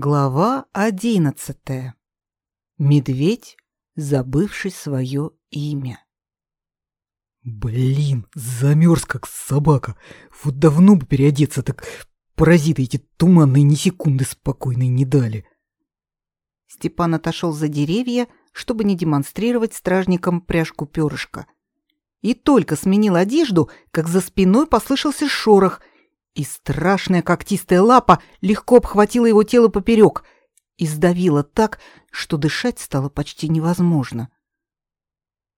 Глава одиннадцатая. Медведь, забывший свое имя. Блин, замерз как собака. Вот давно бы переодеться, так паразиты эти туманные ни секунды спокойной не дали. Степан отошел за деревья, чтобы не демонстрировать стражникам пряжку перышка. И только сменил одежду, как за спиной послышался шорох, и страшная когтистая лапа легко обхватила его тело поперек и сдавила так, что дышать стало почти невозможно.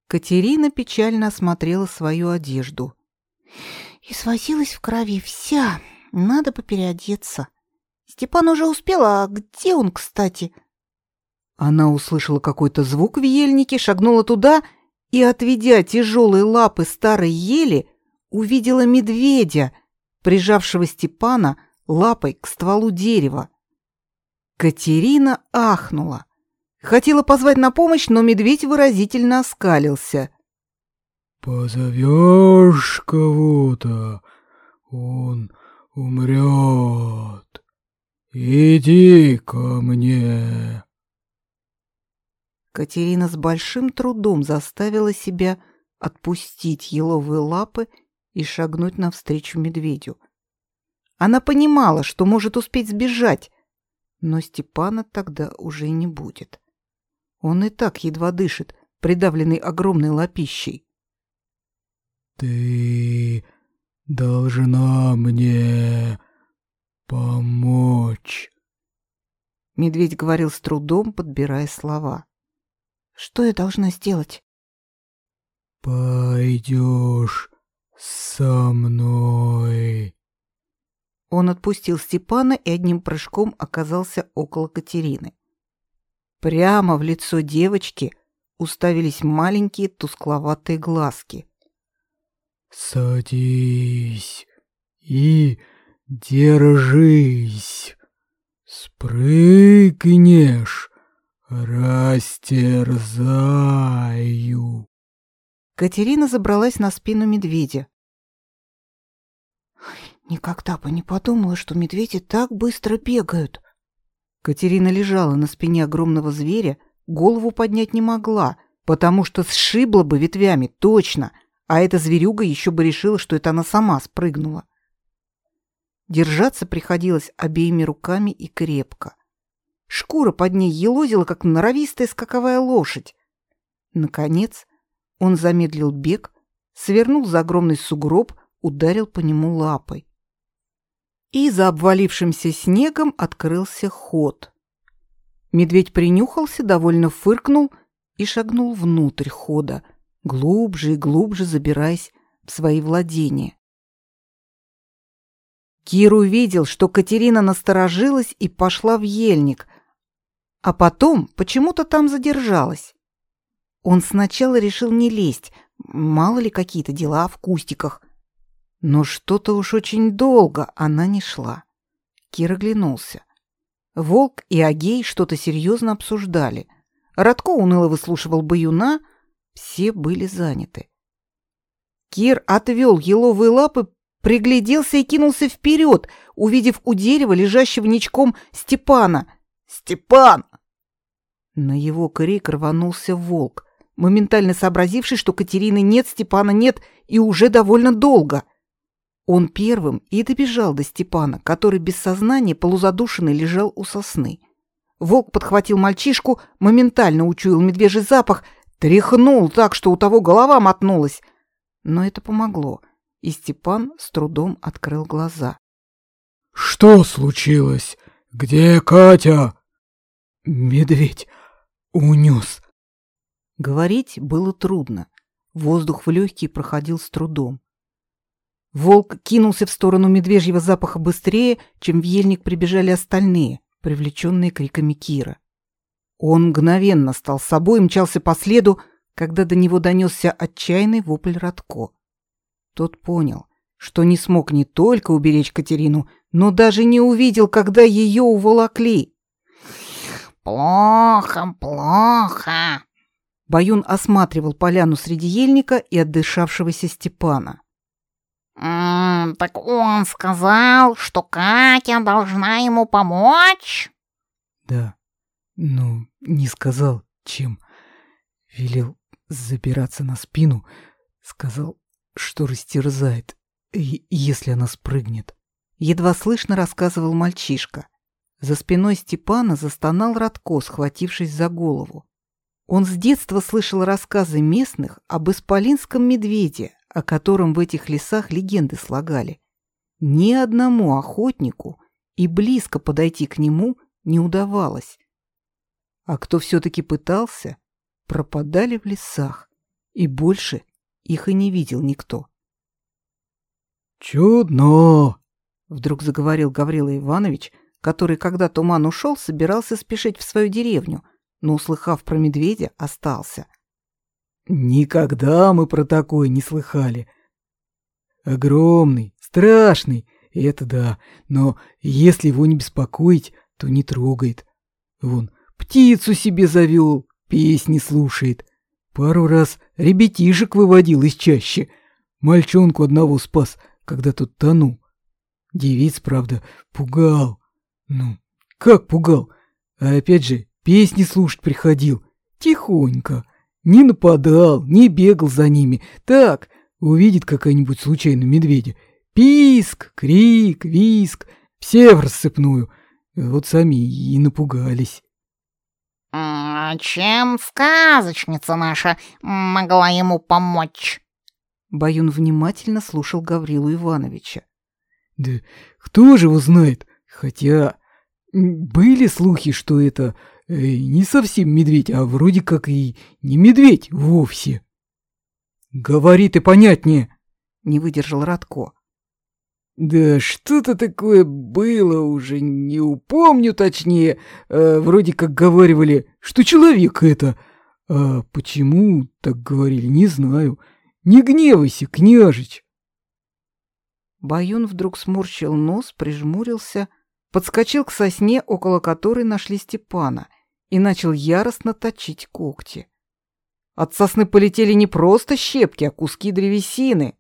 Катерина печально осмотрела свою одежду. И свозилась в крови вся. Надо бы переодеться. Степан уже успел, а где он, кстати? Она услышала какой-то звук в ельнике, шагнула туда и, отведя тяжелые лапы старой ели, увидела медведя, прижавшего Степана лапой к стволу дерева. Катерина ахнула. Хотела позвать на помощь, но медведь выразительно оскалился. «Позовешь кого-то, он умрет. Иди ко мне». Катерина с большим трудом заставила себя отпустить еловые лапы и шагнуть навстречу медведю. Она понимала, что может успеть сбежать, но Степана тогда уже не будет. Он и так едва дышит, придавленный огромной лапищей. «Ты должна мне помочь», — медведь говорил с трудом, подбирая слова. «Что я должна сделать?» «Пойдешь со мной». Он отпустил Степана и одним прыжком оказался около Катерины. Прямо в лицо девочки уставились маленькие тускловатые глазки. «Садись и держись. Спрыгнешь, растерзаю». Катерина забралась на спину медведя. Никогда бы не подумала, что медведи так быстро бегают. Катерина лежала на спине огромного зверя, голову поднять не могла, потому что сшибла бы ветвями, точно, а эта зверюга еще бы решила, что это она сама спрыгнула. Держаться приходилось обеими руками и крепко. Шкура под ней елозила, как норовистая скаковая лошадь. Наконец он замедлил бег, свернул за огромный сугроб, ударил по нему лапой. И за обвалившимся снегом открылся ход. Медведь принюхался, довольно фыркнул и шагнул внутрь хода, глубже и глубже забираясь в свои владения. Кир увидел, что Катерина насторожилась и пошла в ельник, а потом почему-то там задержалась. Он сначала решил не лезть, мало ли какие-то дела в кустиках. Но что-то уж очень долго она не шла. Кир оглянулся. Волк и Агей что-то серьезно обсуждали. Радко уныло выслушивал баюна, все были заняты. Кир отвел еловые лапы, пригляделся и кинулся вперед, увидев у дерева лежащего ничком Степана. «Степан!» На его крик рванулся волк моментально сообразивший, что Катерины нет, Степана нет и уже довольно долго. Он первым и добежал до Степана, который без сознания полузадушенный лежал у сосны. Волк подхватил мальчишку, моментально учуял медвежий запах, тряхнул так, что у того голова мотнулась. Но это помогло, и Степан с трудом открыл глаза. «Что случилось? Где Катя?» «Медведь унес», Говорить было трудно. Воздух в легкие проходил с трудом. Волк кинулся в сторону медвежьего запаха быстрее, чем в ельник прибежали остальные, привлеченные криками Кира. Он мгновенно стал собой и мчался по следу, когда до него донесся отчаянный вопль Радко. Тот понял, что не смог не только уберечь Катерину, но даже не увидел, когда ее уволокли. «Плохо, плохо!» Баюн осматривал поляну среди ельника и отдышавшегося Степана. «М -м, «Так он сказал, что Катя должна ему помочь?» Да. Ну, не сказал, чем. Велел забираться на спину. Сказал, что растерзает, если она спрыгнет. Едва слышно рассказывал мальчишка. За спиной Степана застонал Радко, схватившись за голову. Он с детства слышал рассказы местных об исполинском медведе, о котором в этих лесах легенды слагали. Ни одному охотнику и близко подойти к нему не удавалось. А кто все-таки пытался, пропадали в лесах, и больше их и не видел никто. «Чудно!» — вдруг заговорил Гаврила Иванович, который, когда туман ушел, собирался спешить в свою деревню, но, услыхав про медведя, остался. «Никогда мы про такое не слыхали. Огромный, страшный, это да, но если его не беспокоить, то не трогает. Вон, птицу себе завел, песни слушает. Пару раз ребятишек выводил из чащи. Мальчонку одного спас, когда тот тонул. Девиц, правда, пугал. Ну, как пугал? А опять же, Песни слушать приходил. Тихонько. Не нападал, не бегал за ними. Так, увидит какая-нибудь случайно медведя. Писк, крик, виск. Все в рассыпную. Вот сами и напугались. А чем сказочница наша могла ему помочь? Баюн внимательно слушал Гаврилу Ивановича. Да кто же его знает? Хотя были слухи, что это не совсем медведь, а вроде как и не медведь вовсе. Говори ты понятнее, не выдержал Радко. Да что-то такое было уже, не упомню точнее. Э, вроде как говорили, что человек это. А почему так говорили, не знаю. Не гневайся, княжич. Баюн вдруг сморщил нос, прижмурился — подскочил к сосне, около которой нашли Степана, и начал яростно точить когти. От сосны полетели не просто щепки, а куски древесины.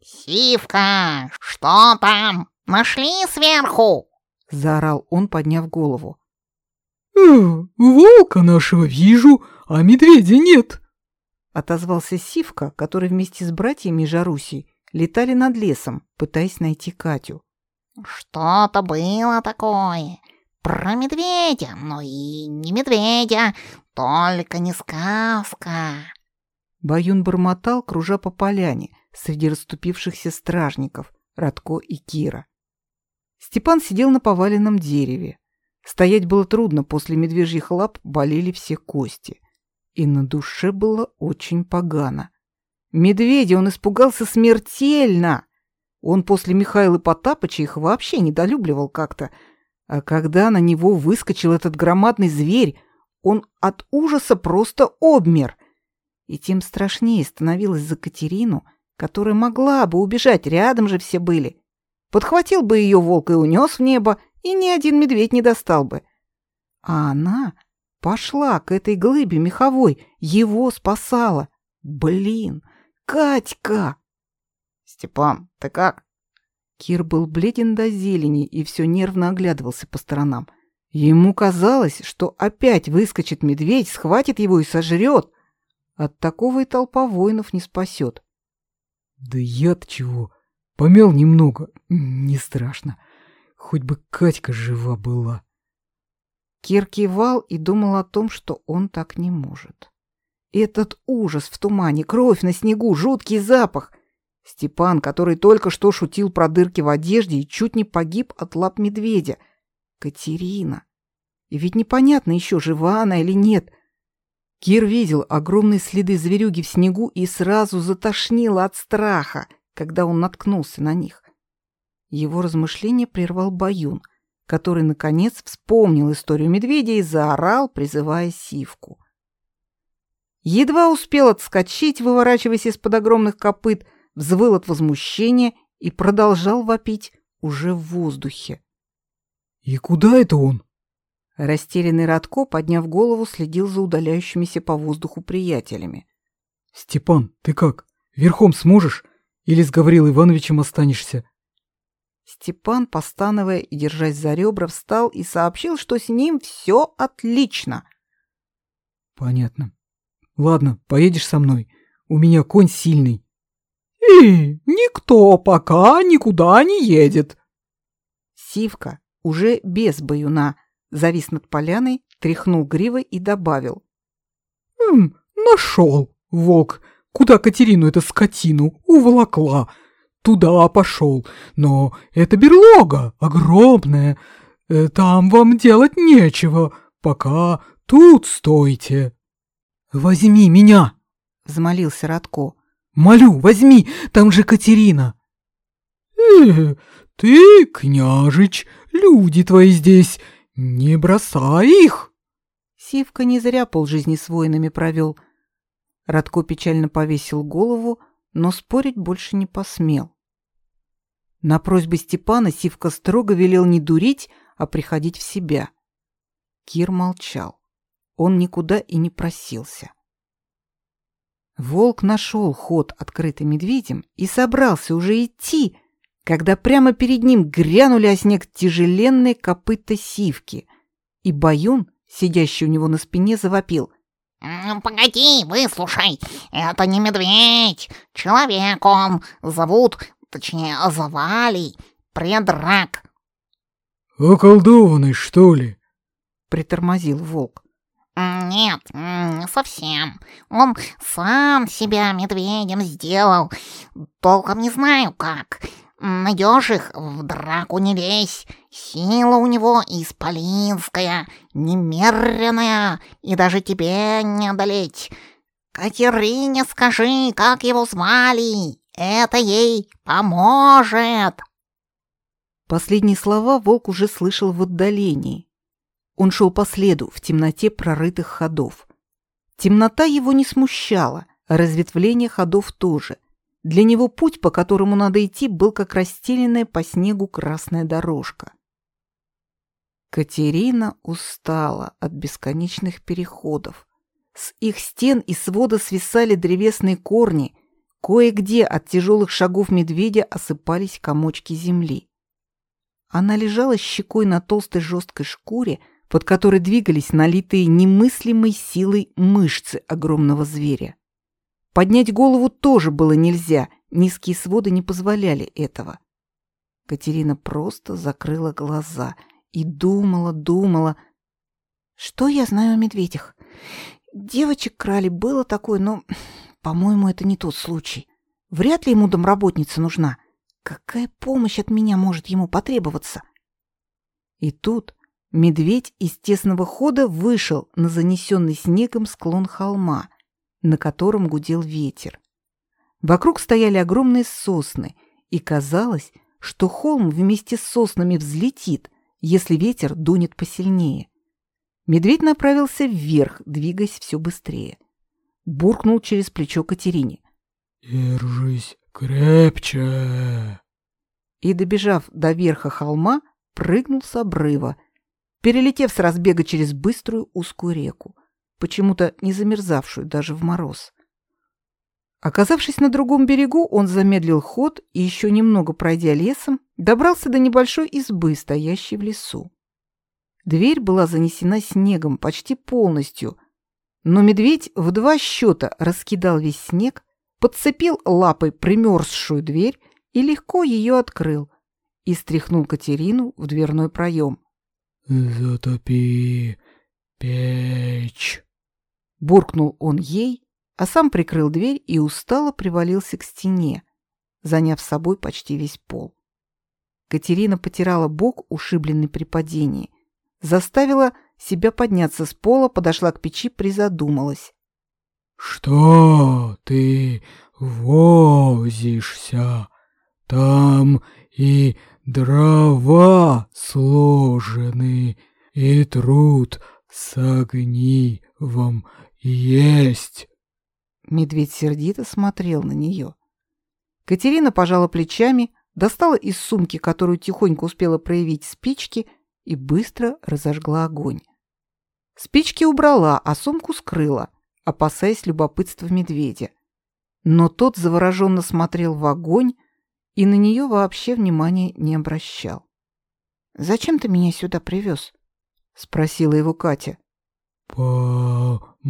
«Сивка, что там? Нашли сверху?» — заорал он, подняв голову. «Э, «Волка нашего вижу, а медведя нет», — отозвался Сивка, который вместе с братьями Жарусей летали над лесом, пытаясь найти Катю. Что-то было такое. Про медведя, но и не медведя, только не сказка. Баюн бормотал, кружа по поляне, среди расступившихся стражников, Радко и Кира. Степан сидел на поваленном дереве. Стоять было трудно, после медвежьих лап болели все кости. И на душе было очень погано. Медведя он испугался смертельно. Он после Михаила Потапыча их вообще недолюбливал как-то. А когда на него выскочил этот громадный зверь, он от ужаса просто обмер. И тем страшнее становилось за Катерину, которая могла бы убежать, рядом же все были. Подхватил бы ее волк и унес в небо, и ни один медведь не достал бы. А она пошла к этой глыбе меховой, его спасала. Блин, Катька! «Степан, ты как?» Кир был бледен до зелени и все нервно оглядывался по сторонам. Ему казалось, что опять выскочит медведь, схватит его и сожрет. От такого и толпа воинов не спасет. «Да я-то чего? Помял немного. Не страшно. Хоть бы Катька жива была». Кир кивал и думал о том, что он так не может. Этот ужас в тумане, кровь на снегу, жуткий запах. Степан, который только что шутил про дырки в одежде и чуть не погиб от лап медведя. Катерина. И ведь непонятно еще, жива она или нет. Кир видел огромные следы зверюги в снегу и сразу затошнило от страха, когда он наткнулся на них. Его размышление прервал Баюн, который, наконец, вспомнил историю медведя и заорал, призывая сивку. Едва успел отскочить, выворачиваясь из-под огромных копыт, — взвыл от возмущения и продолжал вопить уже в воздухе. «И куда это он?» Растерянный Радко, подняв голову, следил за удаляющимися по воздуху приятелями. «Степан, ты как? Верхом сможешь? Или с Гаврилой Ивановичем останешься?» Степан, постановая и держась за ребра, встал и сообщил, что с ним все отлично. Понятно. Ладно, поедешь со мной. У меня конь сильный. И никто пока никуда не едет. Сивка, уже без баюна, завис над поляной, тряхнул гривой и добавил. «М, нашел, волк, куда Катерину эту скотину уволокла туда пошел, но это берлога огромная. Э, там вам делать нечего, пока тут стойте. Возьми меня, взмолился Радко. Молю, возьми, там же Катерина. Э, ты, княжич, люди твои здесь, не бросай их. Сивка не зря полжизни с воинами провел. Радко печально повесил голову, но спорить больше не посмел. На просьбы Степана Сивка строго велел не дурить, а приходить в себя. Кир молчал. Он никуда и не просился. Волк нашел ход, открытый медведем, и собрался уже идти, когда прямо перед ним грянули о снег тяжеленные копыта сивки, и Баюн, сидящий у него на спине, завопил. «Погоди, выслушай, это не медведь, человек он, зовут точнее, завалий, предрак. «Околдованный, что ли?» — притормозил волк. «Нет, не совсем. Он сам себя медведем сделал. Толком не знаю как. Найдешь их, в драку не лезь. Сила у него исполинская, немеренная, и даже тебе не одолеть. Катерине скажи, как его звали. Это ей поможет!» Последние слова волк уже слышал в отдалении. Он шел по следу в темноте прорытых ходов. Темнота его не смущала, а разветвление ходов тоже. Для него путь, по которому надо идти, был как расстеленная по снегу красная дорожка. Катерина устала от бесконечных переходов. С их стен и свода свисали древесные корни, Кое-где от тяжелых шагов медведя осыпались комочки земли. Она лежала щекой на толстой жесткой шкуре, под которой двигались налитые немыслимой силой мышцы огромного зверя. Поднять голову тоже было нельзя, низкие своды не позволяли этого. Катерина просто закрыла глаза и думала, думала. Что я знаю о медведях? Девочек крали было такое, но по-моему, это не тот случай. Вряд ли ему домработница нужна. Какая помощь от меня может ему потребоваться? И тут медведь из тесного хода вышел на занесенный снегом склон холма, на котором гудел ветер. Вокруг стояли огромные сосны, и казалось, что холм вместе с соснами взлетит, если ветер дунет посильнее. Медведь направился вверх, двигаясь все быстрее буркнул через плечо Катерине. «Держись крепче!» И, добежав до верха холма, прыгнул с обрыва, перелетев с разбега через быструю узкую реку, почему-то не замерзавшую даже в мороз. Оказавшись на другом берегу, он замедлил ход и, еще немного пройдя лесом, добрался до небольшой избы, стоящей в лесу. Дверь была занесена снегом почти полностью, но медведь в два счета раскидал весь снег, подцепил лапой примерзшую дверь и легко ее открыл и стряхнул Катерину в дверной проем. «Затопи печь!» Буркнул он ей, а сам прикрыл дверь и устало привалился к стене, заняв собой почти весь пол. Катерина потирала бок, ушибленный при падении, заставила себя подняться с пола, подошла к печи, призадумалась. «Что ты возишься? Там и дрова сложены, и труд с огнивом есть». Медведь сердито смотрел на нее. Катерина пожала плечами, достала из сумки, которую тихонько успела проявить спички, и быстро разожгла огонь. Спички убрала, а сумку скрыла, опасаясь любопытства медведя. Но тот завороженно смотрел в огонь и на нее вообще внимания не обращал. «Зачем ты меня сюда привез?» — спросила его Катя. «Помоги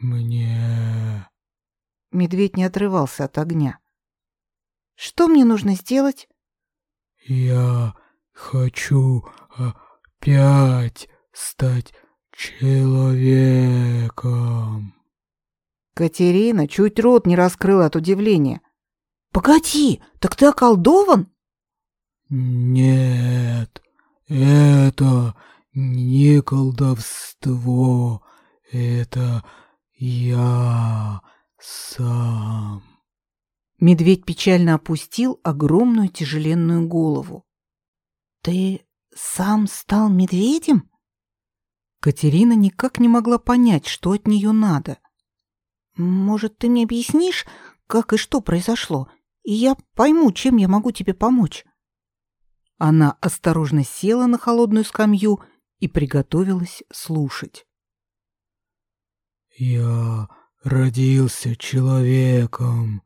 мне!» Медведь не отрывался от огня. «Что мне нужно сделать?» «Я хочу опять стать человеком!» Катерина чуть рот не раскрыла от удивления. «Погоди, так ты околдован?» «Нет, это не колдовство, это я сам». Медведь печально опустил огромную тяжеленную голову. «Ты сам стал медведем?» Катерина никак не могла понять, что от нее надо. «Может, ты мне объяснишь, как и что произошло, и я пойму, чем я могу тебе помочь?» Она осторожно села на холодную скамью и приготовилась слушать. «Я родился человеком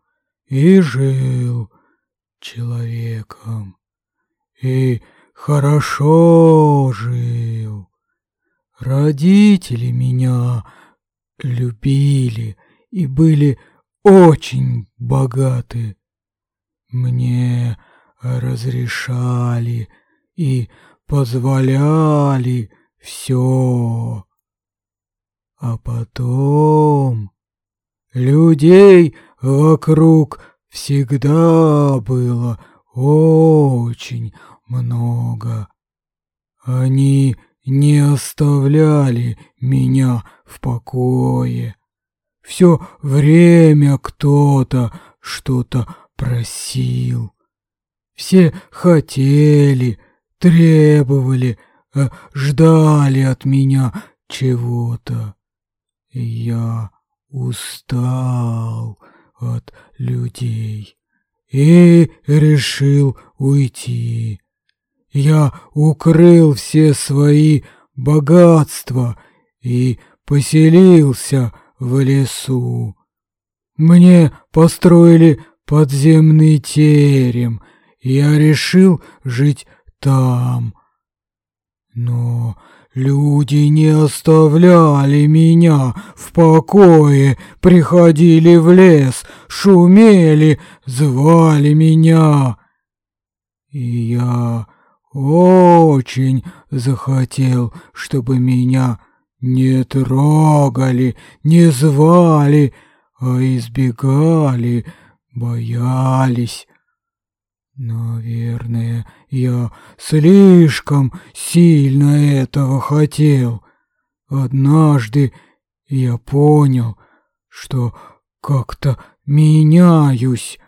и жил человеком, и хорошо жил. Родители меня любили и были очень богаты. Мне разрешали и позволяли все. А потом людей вокруг всегда было очень много. Они не оставляли меня в покое. Все время кто-то что-то просил. Все хотели, требовали, э, ждали от меня чего-то. Я устал от людей и решил уйти. Я укрыл все свои богатства и поселился в лесу. Мне построили подземный терем, я решил жить там. Но люди не оставляли меня в покое, приходили в лес, шумели, звали меня. И я очень захотел, чтобы меня не трогали, не звали, а избегали, боялись. Наверное, я слишком сильно этого хотел. Однажды я понял, что как-то меняюсь.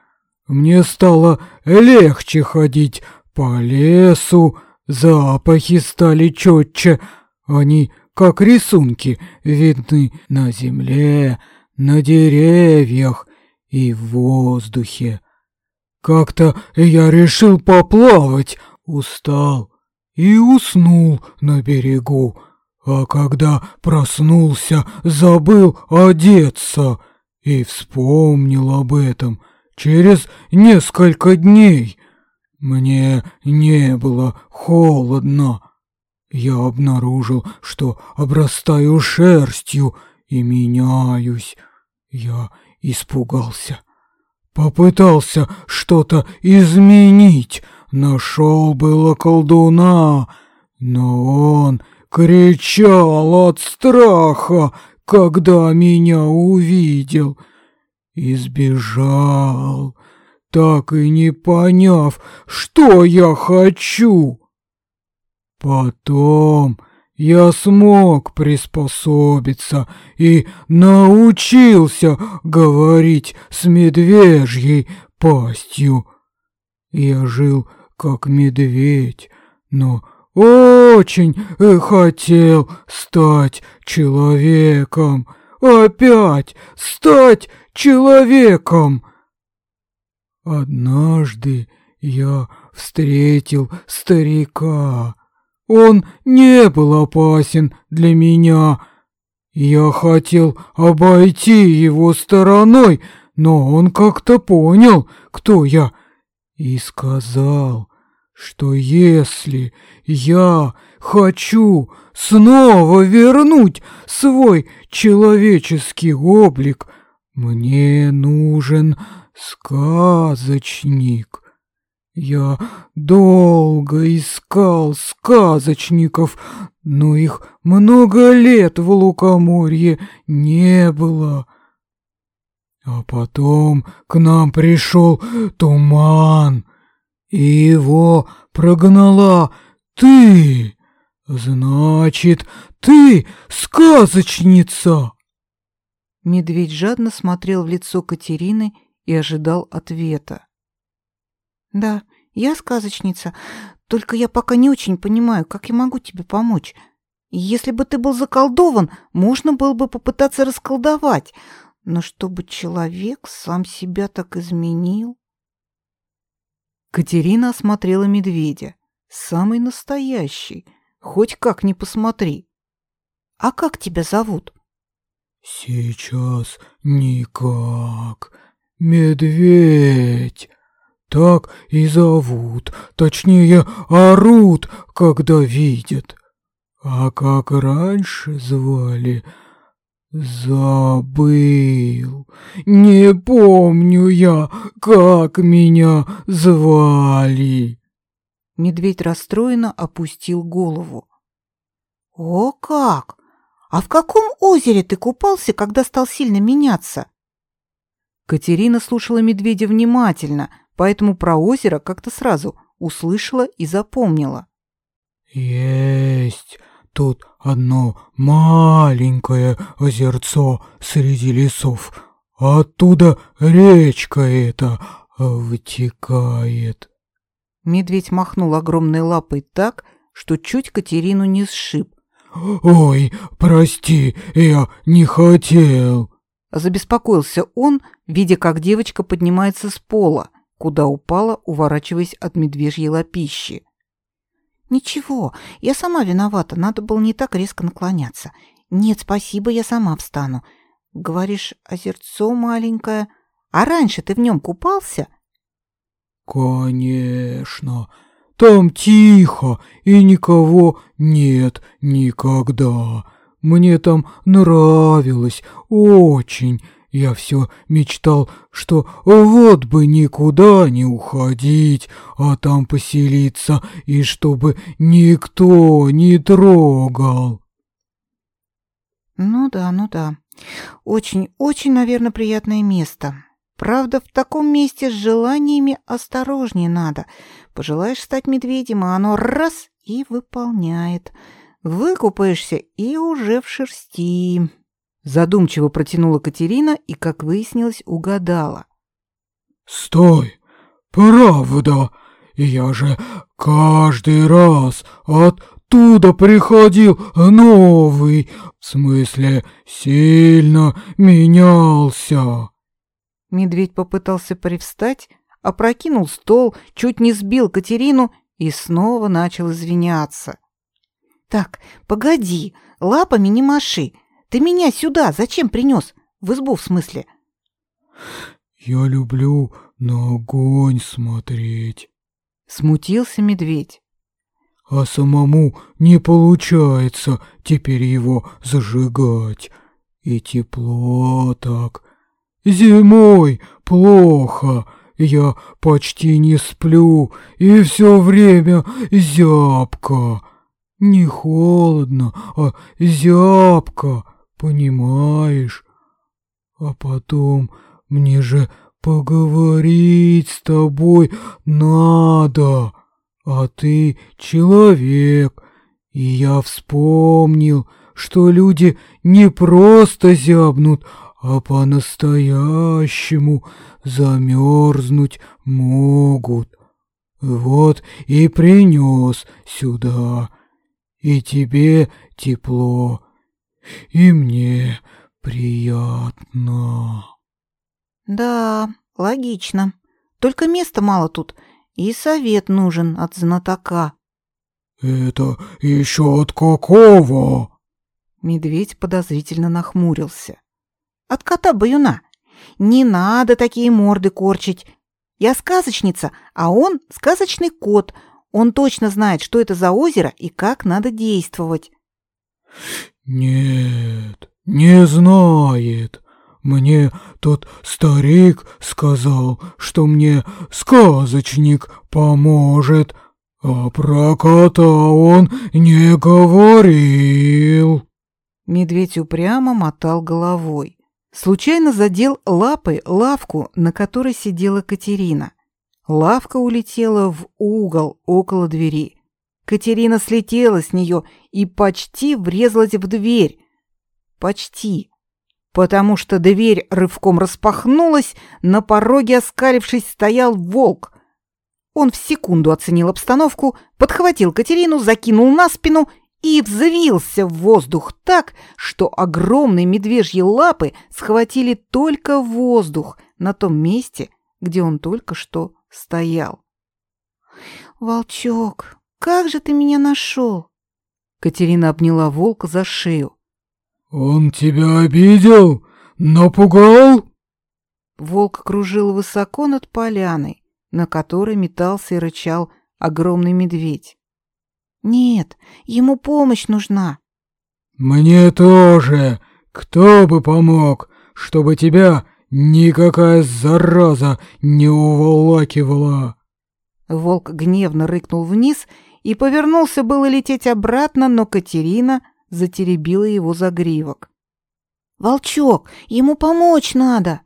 Мне стало легче ходить по лесу, запахи стали четче, они, как рисунки, видны на земле, на деревьях и в воздухе. Как-то я решил поплавать, устал и уснул на берегу, а когда проснулся, забыл одеться и вспомнил об этом через несколько дней. Мне не было холодно. Я обнаружил, что обрастаю шерстью и меняюсь. Я испугался. Попытался что-то изменить. Нашел было колдуна, но он кричал от страха, когда меня увидел. Избежал так и не поняв, что я хочу. Потом я смог приспособиться и научился говорить с медвежьей пастью. Я жил как медведь, но очень хотел стать человеком, опять стать человеком. Однажды я встретил старика. Он не был опасен для меня. Я хотел обойти его стороной, но он как-то понял, кто я, и сказал, что если я хочу снова вернуть свой человеческий облик, мне нужен сказочник. Я долго искал сказочников, но их много лет в Лукоморье не было. А потом к нам пришел туман, и его прогнала ты. Значит, ты сказочница. Медведь жадно смотрел в лицо Катерины и ожидал ответа. Да, я сказочница, только я пока не очень понимаю, как я могу тебе помочь. Если бы ты был заколдован, можно было бы попытаться расколдовать, но чтобы человек сам себя так изменил... Катерина осмотрела медведя. Самый настоящий. Хоть как ни посмотри. А как тебя зовут? Сейчас никак. Медведь. Так и зовут, точнее, орут, когда видят. А как раньше звали, забыл. Не помню я, как меня звали. Медведь расстроенно опустил голову. О, как! А в каком озере ты купался, когда стал сильно меняться? Катерина слушала медведя внимательно — поэтому про озеро как-то сразу услышала и запомнила. «Есть тут одно маленькое озерцо среди лесов. Оттуда речка эта вытекает». Медведь махнул огромной лапой так, что чуть Катерину не сшиб. «Ой, прости, я не хотел!» Забеспокоился он, видя, как девочка поднимается с пола куда упала, уворачиваясь от медвежьей лапищи. «Ничего, я сама виновата, надо было не так резко наклоняться. Нет, спасибо, я сама встану. Говоришь, озерцо маленькое. А раньше ты в нем купался?» «Конечно. Там тихо, и никого нет никогда. Мне там нравилось очень. Я все мечтал, что вот бы никуда не уходить, а там поселиться, и чтобы никто не трогал. Ну да, ну да. Очень-очень, наверное, приятное место. Правда, в таком месте с желаниями осторожнее надо. Пожелаешь стать медведем, а оно раз и выполняет. Выкупаешься и уже в шерсти. Задумчиво протянула Катерина и, как выяснилось, угадала. «Стой! Правда! Я же каждый раз оттуда приходил новый, в смысле сильно менялся!» Медведь попытался привстать, опрокинул стол, чуть не сбил Катерину и снова начал извиняться. «Так, погоди, лапами не маши!» Ты меня сюда зачем принес? В избу, в смысле? Я люблю на огонь смотреть. Смутился медведь. А самому не получается теперь его зажигать. И тепло так. Зимой плохо. Я почти не сплю, и все время зябко. Не холодно, а зябко понимаешь? А потом мне же поговорить с тобой надо, а ты человек, и я вспомнил, что люди не просто зябнут, а по-настоящему замерзнуть могут. Вот и принес сюда, и тебе тепло, и мне приятно. Да, логично. Только места мало тут, и совет нужен от знатока. Это еще от какого? Медведь подозрительно нахмурился. От кота-баюна. Не надо такие морды корчить. Я сказочница, а он сказочный кот. Он точно знает, что это за озеро и как надо действовать. Нет, не знает. Мне тот старик сказал, что мне сказочник поможет, а про кота он не говорил. Медведь упрямо мотал головой. Случайно задел лапой лавку, на которой сидела Катерина. Лавка улетела в угол около двери. Катерина слетела с нее и почти врезалась в дверь. Почти. Потому что дверь рывком распахнулась, на пороге, оскалившись, стоял волк. Он в секунду оценил обстановку, подхватил Катерину, закинул на спину и взвился в воздух так, что огромные медвежьи лапы схватили только воздух на том месте, где он только что стоял. «Волчок, как же ты меня нашел?» Катерина обняла волка за шею. «Он тебя обидел? Напугал?» Волк кружил высоко над поляной, на которой метался и рычал огромный медведь. Нет, ему помощь нужна. Мне тоже. Кто бы помог, чтобы тебя никакая зараза не уволакивала. Волк гневно рыкнул вниз и повернулся было лететь обратно, но Катерина затеребила его за гривок. «Волчок, ему помочь надо!»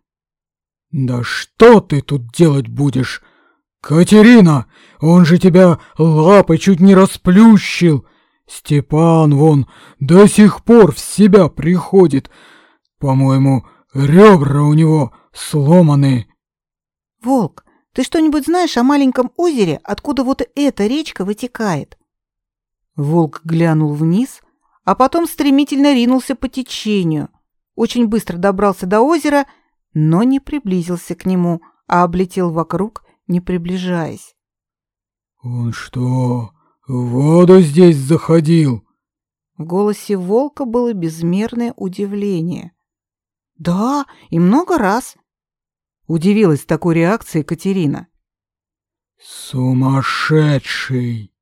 «Да что ты тут делать будешь? «Катерина, он же тебя лапой чуть не расплющил! Степан вон до сих пор в себя приходит. По-моему, ребра у него сломаны». «Волк, ты что-нибудь знаешь о маленьком озере, откуда вот эта речка вытекает?» Волк глянул вниз, а потом стремительно ринулся по течению. Очень быстро добрался до озера, но не приблизился к нему, а облетел вокруг не приближаясь. «Он что, в воду здесь заходил?» В голосе волка было безмерное удивление. «Да, и много раз», — удивилась такой реакцией Катерина. «Сумасшедший!»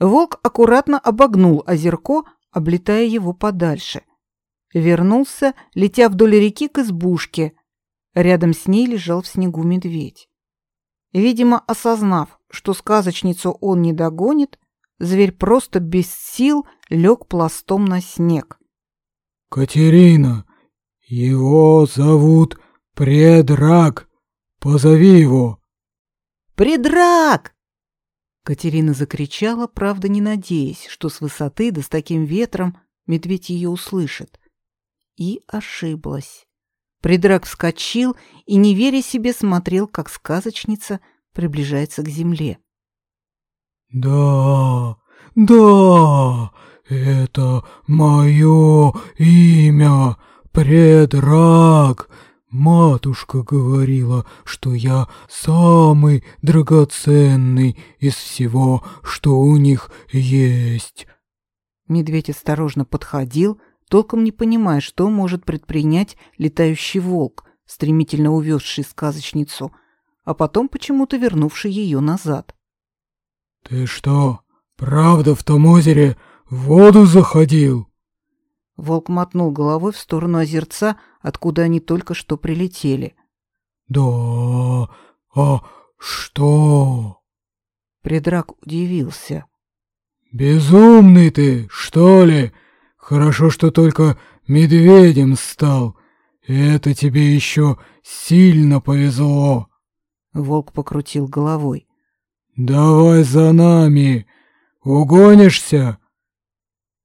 Волк аккуратно обогнул озерко, облетая его подальше. Вернулся, летя вдоль реки к избушке. Рядом с ней лежал в снегу медведь. Видимо, осознав, что сказочницу он не догонит, зверь просто без сил лег пластом на снег. «Катерина, его зовут Предрак. Позови его». «Предрак!» Катерина закричала, правда, не надеясь, что с высоты да с таким ветром медведь ее услышит. И ошиблась. Придрак вскочил и, не веря себе, смотрел, как сказочница приближается к земле. «Да, да, это мое имя, Предрак. Матушка говорила, что я самый драгоценный из всего, что у них есть». Медведь осторожно подходил, толком не понимая, что может предпринять летающий волк, стремительно увезший сказочницу, а потом почему-то вернувший ее назад. «Ты что, правда в том озере в воду заходил?» Волк мотнул головой в сторону озерца, откуда они только что прилетели. «Да, а что?» Предрак удивился. «Безумный ты, что ли?» Хорошо, что только медведем стал. Это тебе еще сильно повезло. Волк покрутил головой. Давай за нами. Угонишься?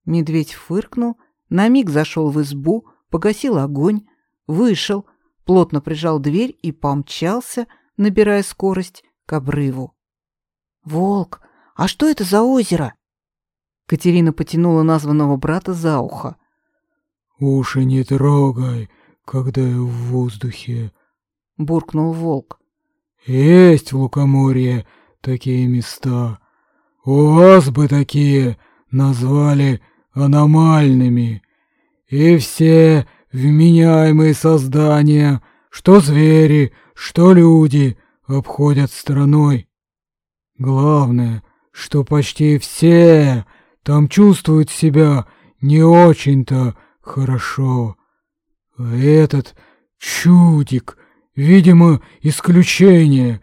Медведь фыркнул, на миг зашел в избу, погасил огонь, вышел, плотно прижал дверь и помчался, набирая скорость, к обрыву. «Волк, а что это за озеро?» Катерина потянула названного брата за ухо. «Уши не трогай, когда я в воздухе», — буркнул волк. «Есть в Лукоморье такие места. У вас бы такие назвали аномальными. И все вменяемые создания, что звери, что люди обходят стороной. Главное, что почти все там чувствуют себя не очень-то хорошо. Этот чудик, видимо, исключение.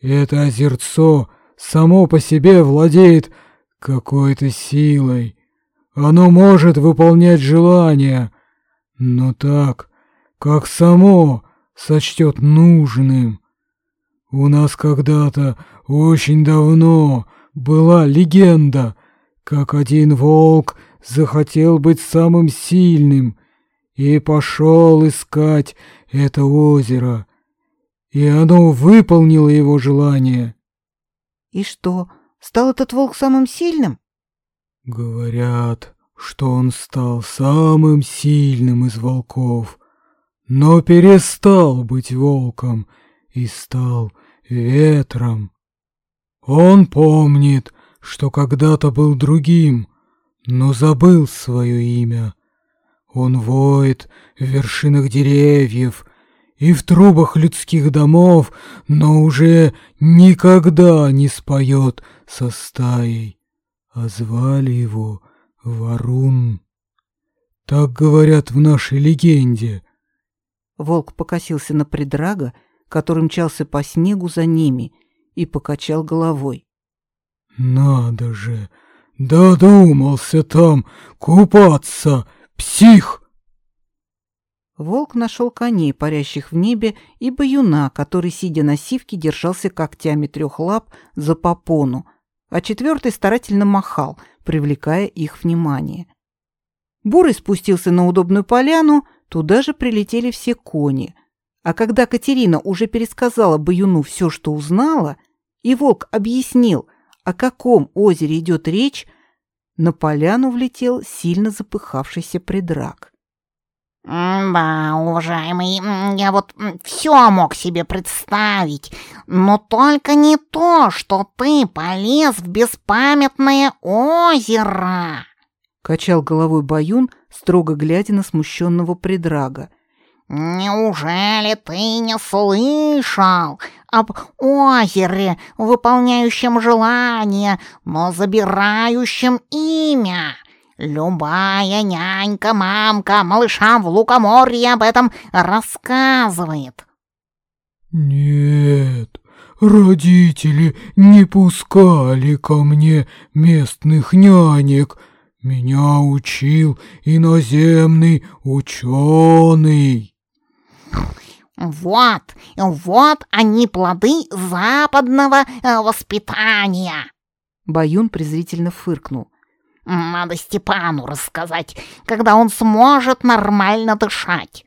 Это озерцо само по себе владеет какой-то силой. Оно может выполнять желания, но так, как само сочтет нужным. У нас когда-то очень давно была легенда, как один волк захотел быть самым сильным и пошел искать это озеро, и оно выполнило его желание. И что, стал этот волк самым сильным? Говорят, что он стал самым сильным из волков, но перестал быть волком и стал ветром. Он помнит, что когда-то был другим, но забыл свое имя. Он воет в вершинах деревьев и в трубах людских домов, но уже никогда не споет со стаей, а звали его Варун. Так говорят в нашей легенде. Волк покосился на придрага, который мчался по снегу за ними, и покачал головой. «Надо же! Додумался там купаться, псих!» Волк нашел коней, парящих в небе, и баюна, который, сидя на сивке, держался когтями трех лап за попону, а четвертый старательно махал, привлекая их внимание. Бурый спустился на удобную поляну, туда же прилетели все кони. А когда Катерина уже пересказала баюну все, что узнала, и волк объяснил, о каком озере идет речь, на поляну влетел сильно запыхавшийся придрак. «Да, уважаемый, я вот все мог себе представить, но только не то, что ты полез в беспамятное озеро!» Качал головой Баюн, строго глядя на смущенного придрага. «Неужели ты не слышал об озере, выполняющем желание, но забирающем имя?» Любая нянька, мамка, малышам в лукоморье об этом рассказывает. Нет, родители не пускали ко мне местных нянек. Меня учил иноземный ученый. Вот, вот они плоды западного э, воспитания. Баюн презрительно фыркнул. Надо Степану рассказать, когда он сможет нормально дышать.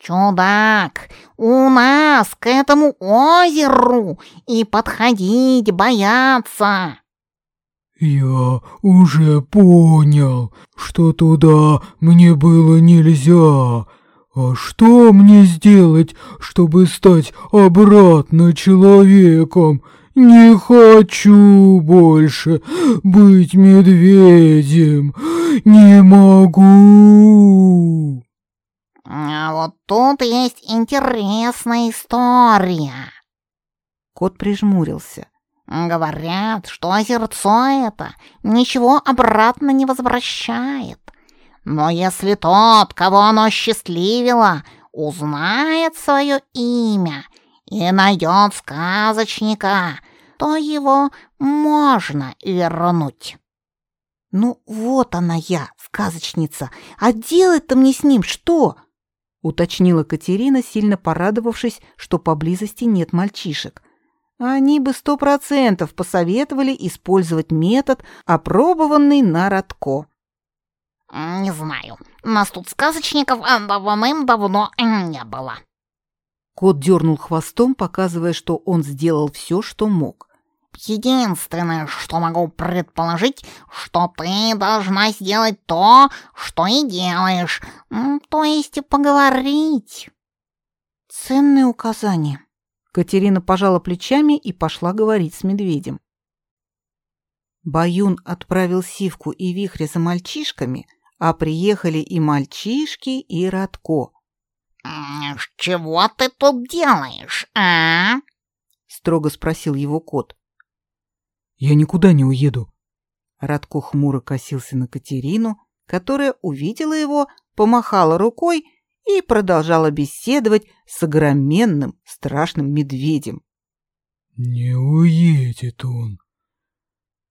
Чудак, у нас к этому озеру и подходить боятся. Я уже понял, что туда мне было нельзя. А что мне сделать, чтобы стать обратно человеком? Не хочу больше быть медведем. Не могу. А вот тут есть интересная история. Кот прижмурился. Говорят, что озерцо это ничего обратно не возвращает. Но если тот, кого оно счастливило, узнает свое имя и найдет сказочника, то его можно вернуть. Ну вот она я, сказочница. А делать-то мне с ним что? уточнила Катерина, сильно порадовавшись, что поблизости нет мальчишек. Они бы сто процентов посоветовали использовать метод, опробованный на Радко. «Не знаю. Нас тут сказочников давным-давно не было», Кот дернул хвостом, показывая, что он сделал все, что мог. «Единственное, что могу предположить, что ты должна сделать то, что и делаешь, то есть поговорить». «Ценное указание». Катерина пожала плечами и пошла говорить с медведем. Баюн отправил Сивку и Вихря за мальчишками, а приехали и мальчишки, и Радко. чего ты тут делаешь, а?» — строго спросил его кот. «Я никуда не уеду». Радко хмуро косился на Катерину, которая увидела его, помахала рукой и продолжала беседовать с огроменным страшным медведем. «Не уедет он.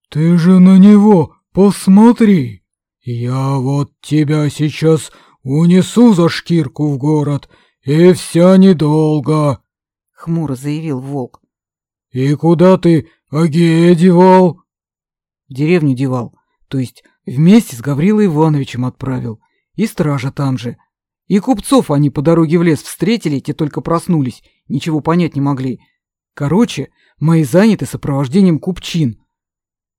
Ты же на него посмотри. Я вот тебя сейчас унесу за шкирку в город, и вся недолго», — хмуро заявил волк. «И куда ты Агея девал?» «В деревню девал, то есть вместе с Гаврилой Ивановичем отправил, и стража там же». И купцов они по дороге в лес встретили, те только проснулись, ничего понять не могли. Короче, мои заняты сопровождением купчин.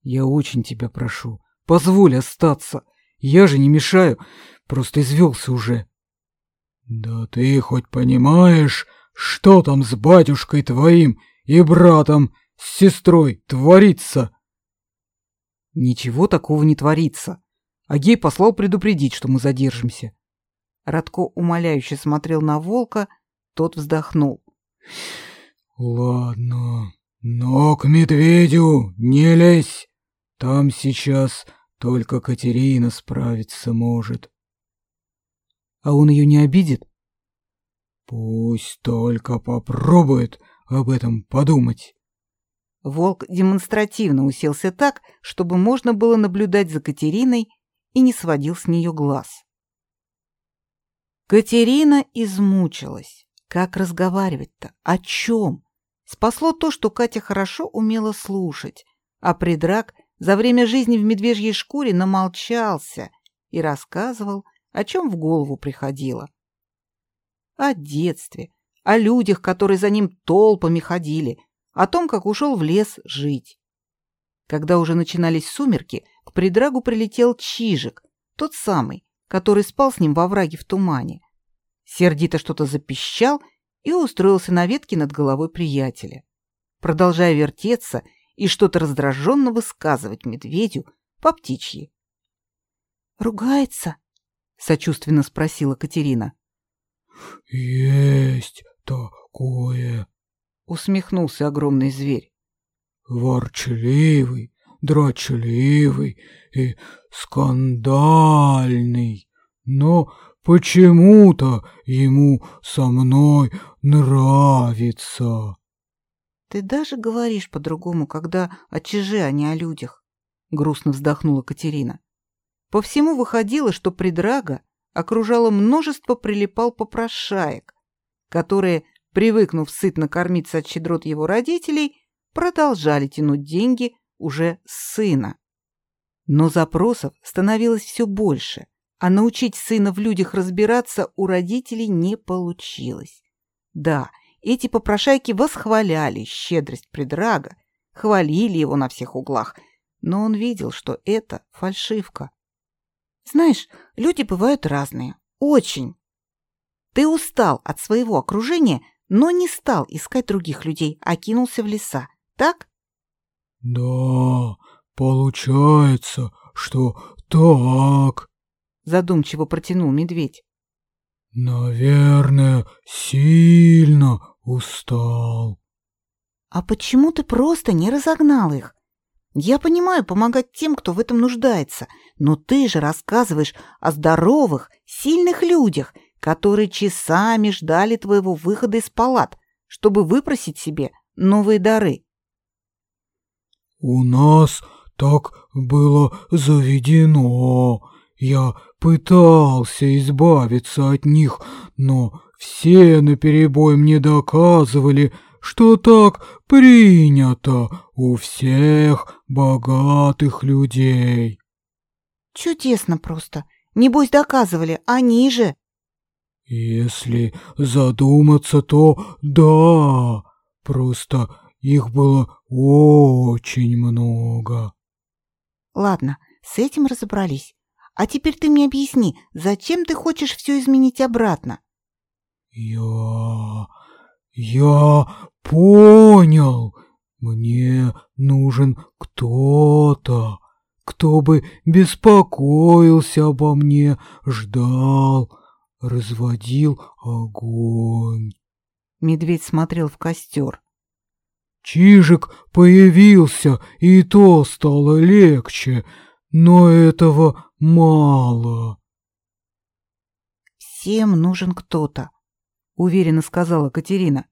Я очень тебя прошу, позволь остаться. Я же не мешаю, просто извелся уже. Да ты хоть понимаешь, что там с батюшкой твоим и братом, с сестрой творится? Ничего такого не творится. Агей послал предупредить, что мы задержимся. Радко умоляюще смотрел на волка, тот вздохнул. «Ладно, но к медведю не лезь. Там сейчас только Катерина справиться может». «А он ее не обидит?» «Пусть только попробует об этом подумать». Волк демонстративно уселся так, чтобы можно было наблюдать за Катериной и не сводил с нее глаз. Катерина измучилась. Как разговаривать-то? О чем? Спасло то, что Катя хорошо умела слушать, а Придрак за время жизни в медвежьей шкуре намолчался и рассказывал, о чем в голову приходило. О детстве, о людях, которые за ним толпами ходили, о том, как ушел в лес жить. Когда уже начинались сумерки, к Придрагу прилетел Чижик, тот самый, который спал с ним во враге в тумане. Сердито что-то запищал и устроился на ветке над головой приятеля. Продолжая вертеться и что-то раздраженно высказывать медведю по птичьи. «Ругается?» — сочувственно спросила Катерина. «Есть такое!» — усмехнулся огромный зверь. «Ворчливый, дрочливый и скандальный, но почему-то ему со мной нравится. Ты даже говоришь по-другому, когда о чуже, а не о людях, грустно вздохнула Катерина. По всему выходило, что придрага окружало множество прилипал попрошаек, которые, привыкнув сытно кормиться от щедрот его родителей, продолжали тянуть деньги уже с сына. Но запросов становилось все больше, а научить сына в людях разбираться у родителей не получилось. Да, эти попрошайки восхваляли щедрость Предрага, хвалили его на всех углах, но он видел, что это фальшивка. Знаешь, люди бывают разные. Очень. Ты устал от своего окружения, но не стал искать других людей, а кинулся в леса. Так? Да, получается, что так. Задумчиво протянул медведь. Наверное, сильно устал. А почему ты просто не разогнал их? Я понимаю помогать тем, кто в этом нуждается, но ты же рассказываешь о здоровых, сильных людях, которые часами ждали твоего выхода из палат, чтобы выпросить себе новые дары. У нас так было заведено. Я пытался избавиться от них, но все наперебой мне доказывали, что так принято у всех богатых людей. Чудесно просто. Небось доказывали, они же. Если задуматься, то да, просто их было очень много. Ладно, с этим разобрались. А теперь ты мне объясни, зачем ты хочешь все изменить обратно? Я... я понял. Мне нужен кто-то, кто бы беспокоился обо мне, ждал, разводил огонь. Медведь смотрел в костер. Чижик появился, и то стало легче, но этого мало. «Всем нужен кто-то», — уверенно сказала Катерина.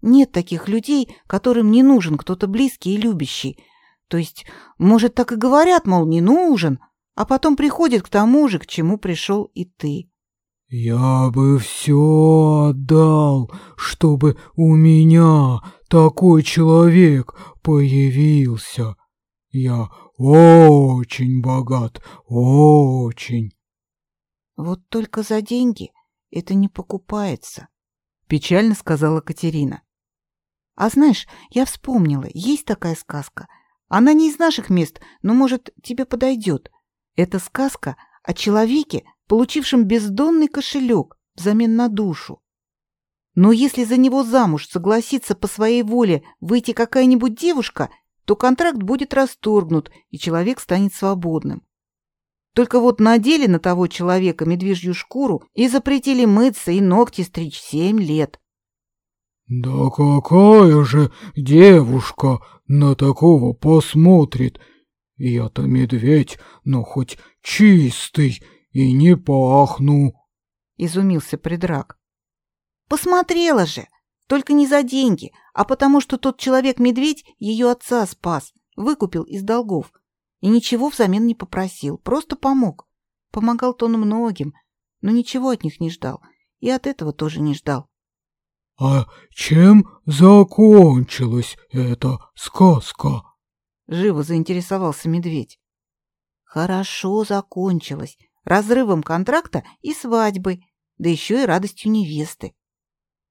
«Нет таких людей, которым не нужен кто-то близкий и любящий. То есть, может, так и говорят, мол, не нужен, а потом приходит к тому же, к чему пришел и ты». «Я бы все отдал, чтобы у меня такой человек появился. Я очень богат, очень». «Вот только за деньги это не покупается», — печально сказала Катерина. «А знаешь, я вспомнила, есть такая сказка. Она не из наших мест, но, может, тебе подойдет. Это сказка о человеке, получившем бездонный кошелек взамен на душу. Но если за него замуж согласится по своей воле выйти какая-нибудь девушка, то контракт будет расторгнут, и человек станет свободным. Только вот надели на того человека медвежью шкуру и запретили мыться и ногти стричь семь лет. «Да какая же девушка на такого посмотрит? Я-то медведь, но хоть чистый и не пахну», — изумился придрак. «Посмотрела же, только не за деньги, а потому что тот человек-медведь ее отца спас, выкупил из долгов и ничего взамен не попросил, просто помог. Помогал-то он многим, но ничего от них не ждал, и от этого тоже не ждал. — А чем закончилась эта сказка? — живо заинтересовался медведь. — Хорошо закончилась, разрывом контракта и свадьбой, да еще и радостью невесты.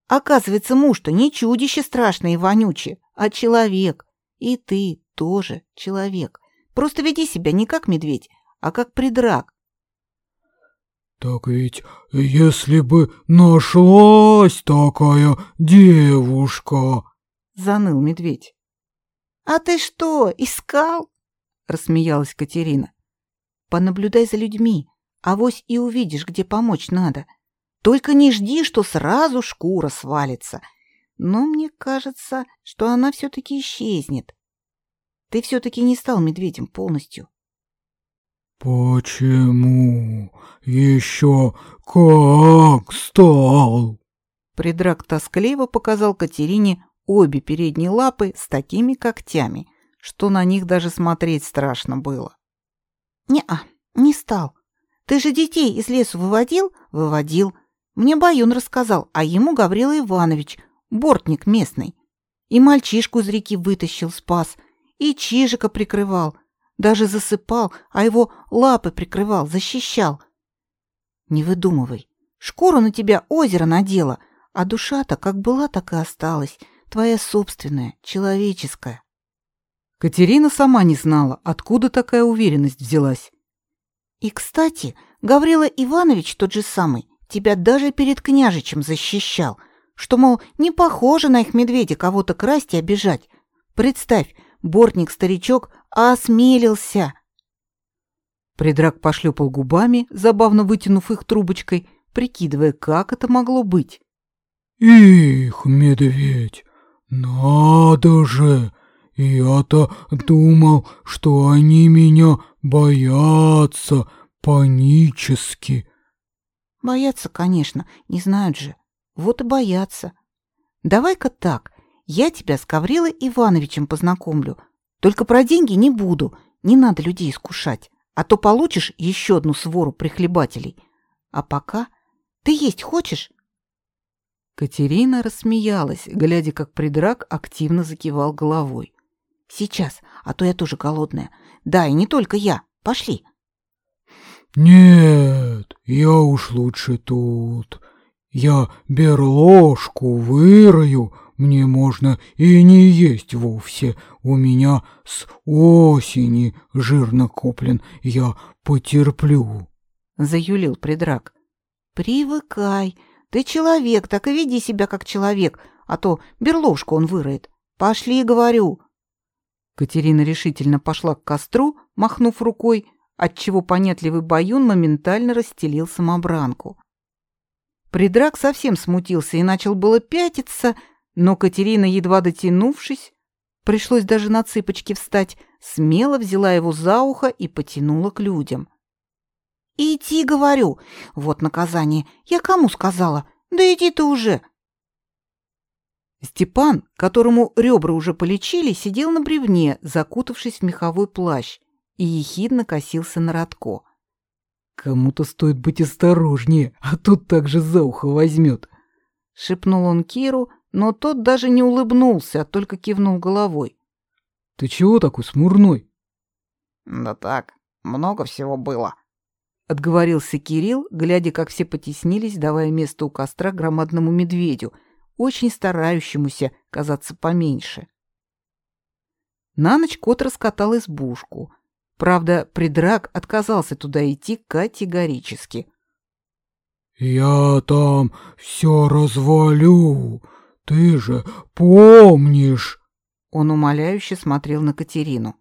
Оказывается, муж-то не чудище страшное и вонючее, а человек. И ты тоже человек. Просто веди себя не как медведь, а как придрак. Так ведь если бы нашлась такая девушка, заныл медведь. А ты что, искал? рассмеялась Катерина. Понаблюдай за людьми, авось и увидишь, где помочь надо. Только не жди, что сразу шкура свалится. Но мне кажется, что она все-таки исчезнет. Ты все-таки не стал медведем полностью. Почему? Еще как стал? Придрак тоскливо показал Катерине обе передние лапы с такими когтями, что на них даже смотреть страшно было. «Не-а, не стал. Ты же детей из лесу выводил? Выводил. Мне Баюн рассказал, а ему Гаврила Иванович, бортник местный. И мальчишку из реки вытащил, спас — и Чижика прикрывал, даже засыпал, а его лапы прикрывал, защищал. Не выдумывай. Шкуру на тебя озеро надело, а душа-то как была, так и осталась, твоя собственная, человеческая. Катерина сама не знала, откуда такая уверенность взялась. И, кстати, Гаврила Иванович тот же самый тебя даже перед княжичем защищал, что, мол, не похоже на их медведя кого-то красть и обижать. Представь, бортник-старичок осмелился. Придрак пошлепал губами, забавно вытянув их трубочкой, прикидывая, как это могло быть. «Их, медведь, надо же! Я-то думал, что они меня боятся панически». «Боятся, конечно, не знают же. Вот и боятся. Давай-ка так, я тебя с Гаврилой Ивановичем познакомлю. Только про деньги не буду. Не надо людей искушать. А то получишь еще одну свору прихлебателей. А пока ты есть хочешь?» Катерина рассмеялась, глядя, как придрак активно закивал головой. «Сейчас, а то я тоже голодная. Да, и не только я. Пошли». «Нет, я уж лучше тут. Я берложку вырою, мне можно и не есть вовсе. У меня с осени жир накоплен, я потерплю. Заюлил придрак. Привыкай. Ты человек, так и веди себя как человек, а то берложку он выроет. Пошли, говорю. Катерина решительно пошла к костру, махнув рукой, отчего понятливый баюн моментально расстелил самобранку. Придрак совсем смутился и начал было пятиться, но Катерина, едва дотянувшись, пришлось даже на цыпочки встать, смело взяла его за ухо и потянула к людям. «Иди, говорю! Вот наказание! Я кому сказала? Да иди ты уже!» Степан, которому ребра уже полечили, сидел на бревне, закутавшись в меховой плащ, и ехидно косился на Радко. «Кому-то стоит быть осторожнее, а тут так же за ухо возьмет!» — шепнул он Киру, но тот даже не улыбнулся, а только кивнул головой. «Ты чего такой смурной?» «Да так, много всего было», — отговорился Кирилл, глядя, как все потеснились, давая место у костра громадному медведю, очень старающемуся казаться поменьше. На ночь кот раскатал избушку. Правда, придрак отказался туда идти категорически. «Я там все развалю, ты же помнишь!» Он умоляюще смотрел на Катерину.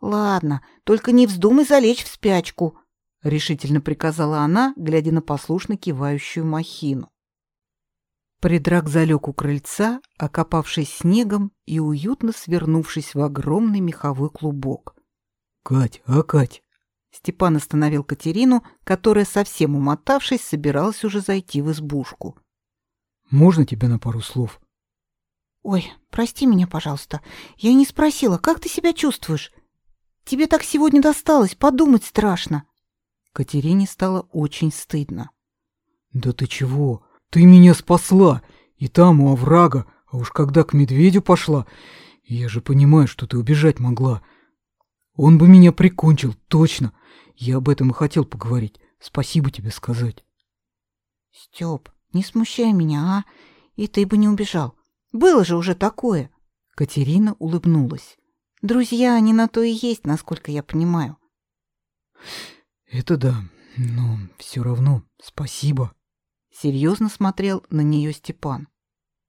«Ладно, только не вздумай залечь в спячку», — решительно приказала она, глядя на послушно кивающую махину. Придрак залег у крыльца, окопавшись снегом и уютно свернувшись в огромный меховой клубок. «Кать, а Кать?» Степан остановил Катерину, которая, совсем умотавшись, собиралась уже зайти в избушку. «Можно тебя на пару слов?» «Ой, прости меня, пожалуйста. Я не спросила, как ты себя чувствуешь? Тебе так сегодня досталось, подумать страшно». Катерине стало очень стыдно. «Да ты чего? Ты меня спасла! И там, у оврага, а уж когда к медведю пошла, я же понимаю, что ты убежать могла. Он бы меня прикончил, точно. Я об этом и хотел поговорить. Спасибо тебе сказать». «Стёп, не смущай меня, а? И ты бы не убежал. Было же уже такое». Катерина улыбнулась. «Друзья, они на то и есть, насколько я понимаю». «Это да, но все равно спасибо». Серьезно смотрел на нее Степан.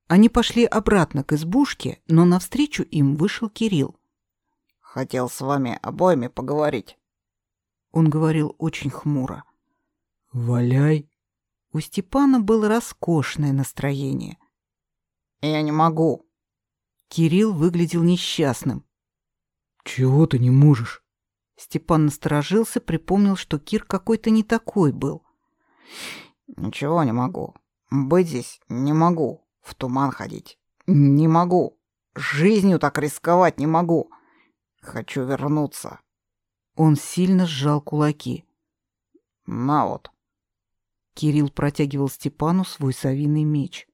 Они пошли обратно к избушке, но навстречу им вышел Кирилл. «Хотел с вами обоими поговорить». Он говорил очень хмуро. «Валяй». У Степана было роскошное настроение. «Я не могу». Кирилл выглядел несчастным. «Чего ты не можешь?» Степан насторожился, припомнил, что Кир какой-то не такой был. «Ничего не могу. Быть здесь не могу. В туман ходить не могу. Жизнью так рисковать не могу. Хочу вернуться». Он сильно сжал кулаки. «На вот». Кирилл протягивал Степану свой совиный меч.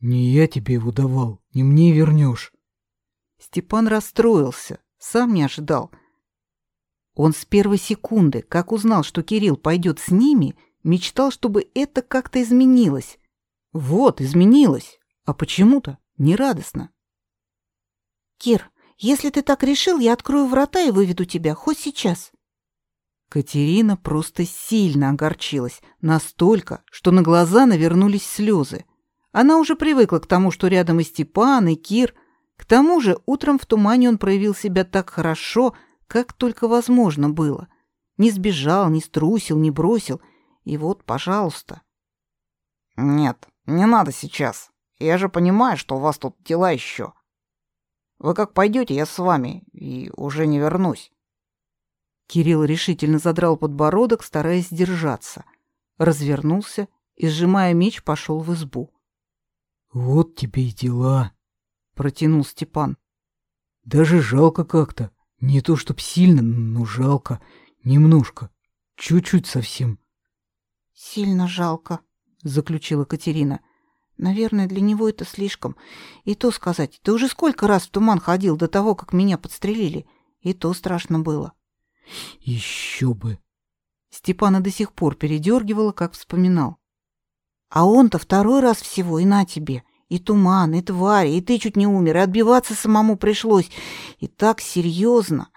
«Не я тебе его давал, не мне вернешь». Степан расстроился сам не ожидал. Он с первой секунды, как узнал, что Кирилл пойдет с ними, мечтал, чтобы это как-то изменилось. Вот, изменилось, а почему-то нерадостно. «Кир, если ты так решил, я открою врата и выведу тебя, хоть сейчас». Катерина просто сильно огорчилась, настолько, что на глаза навернулись слезы. Она уже привыкла к тому, что рядом и Степан, и Кир — к тому же утром в тумане он проявил себя так хорошо, как только возможно было. Не сбежал, не струсил, не бросил. И вот, пожалуйста. Нет, не надо сейчас. Я же понимаю, что у вас тут дела еще. Вы как пойдете, я с вами, и уже не вернусь. Кирилл решительно задрал подбородок, стараясь сдержаться. Развернулся и, сжимая меч, пошел в избу. «Вот тебе и дела», протянул Степан. Даже жалко как-то. Не то чтоб сильно, но жалко. Немножко. Чуть-чуть совсем. Сильно жалко, заключила Катерина. Наверное, для него это слишком. И то сказать, ты уже сколько раз в туман ходил до того, как меня подстрелили? И то страшно было. Еще бы. Степана до сих пор передергивала, как вспоминал. А он-то второй раз всего, и на тебе. И туман, и твари, и ты чуть не умер, и отбиваться самому пришлось. И так серьезно.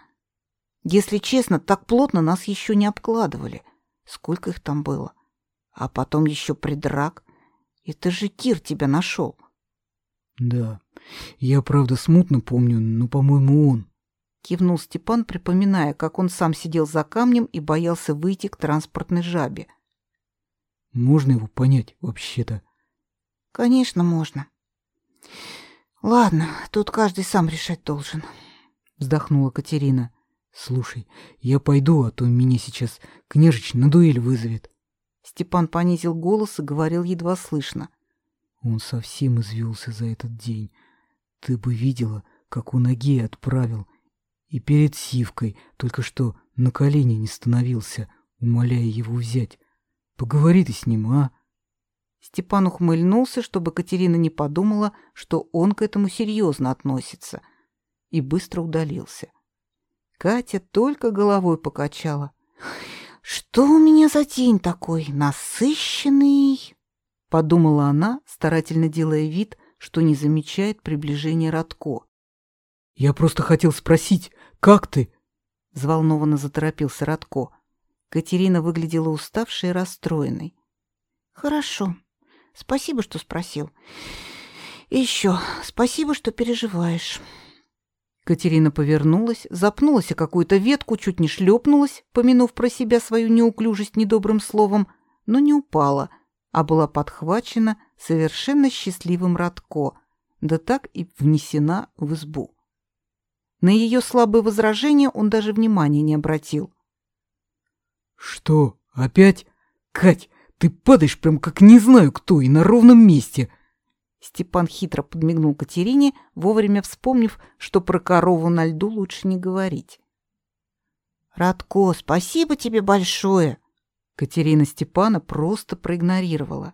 Если честно, так плотно нас еще не обкладывали. Сколько их там было? А потом еще придрак. Это же Кир тебя нашел. Да, я правда смутно помню, но, по-моему, он. Кивнул Степан, припоминая, как он сам сидел за камнем и боялся выйти к транспортной жабе. можно его понять вообще-то. Конечно, можно. Ладно, тут каждый сам решать должен, вздохнула Катерина. Слушай, я пойду, а то меня сейчас княжич на дуэль вызовет. Степан понизил голос и говорил едва слышно. Он совсем извелся за этот день. Ты бы видела, как у ноги отправил. И перед Сивкой только что на колени не становился, умоляя его взять. Поговори ты с ним, а? Степан ухмыльнулся, чтобы Катерина не подумала, что он к этому серьезно относится, и быстро удалился. Катя только головой покачала. «Что у меня за день такой насыщенный?» Подумала она, старательно делая вид, что не замечает приближения Радко. «Я просто хотел спросить, как ты?» Взволнованно заторопился Радко. Катерина выглядела уставшей и расстроенной. «Хорошо. Спасибо, что спросил. И еще спасибо, что переживаешь». Катерина повернулась, запнулась о какую-то ветку, чуть не шлепнулась, помянув про себя свою неуклюжесть недобрым словом, но не упала, а была подхвачена совершенно счастливым Радко, да так и внесена в избу. На ее слабые возражения он даже внимания не обратил. «Что, опять? Кать, ты падаешь прям как не знаю кто и на ровном месте!» Степан хитро подмигнул Катерине, вовремя вспомнив, что про корову на льду лучше не говорить. «Радко, спасибо тебе большое!» Катерина Степана просто проигнорировала.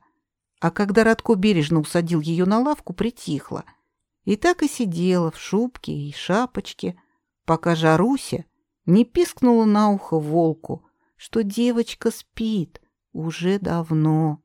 А когда Радко бережно усадил ее на лавку, притихла. И так и сидела в шубке и шапочке, пока Жаруся не пискнула на ухо волку, что девочка спит уже давно.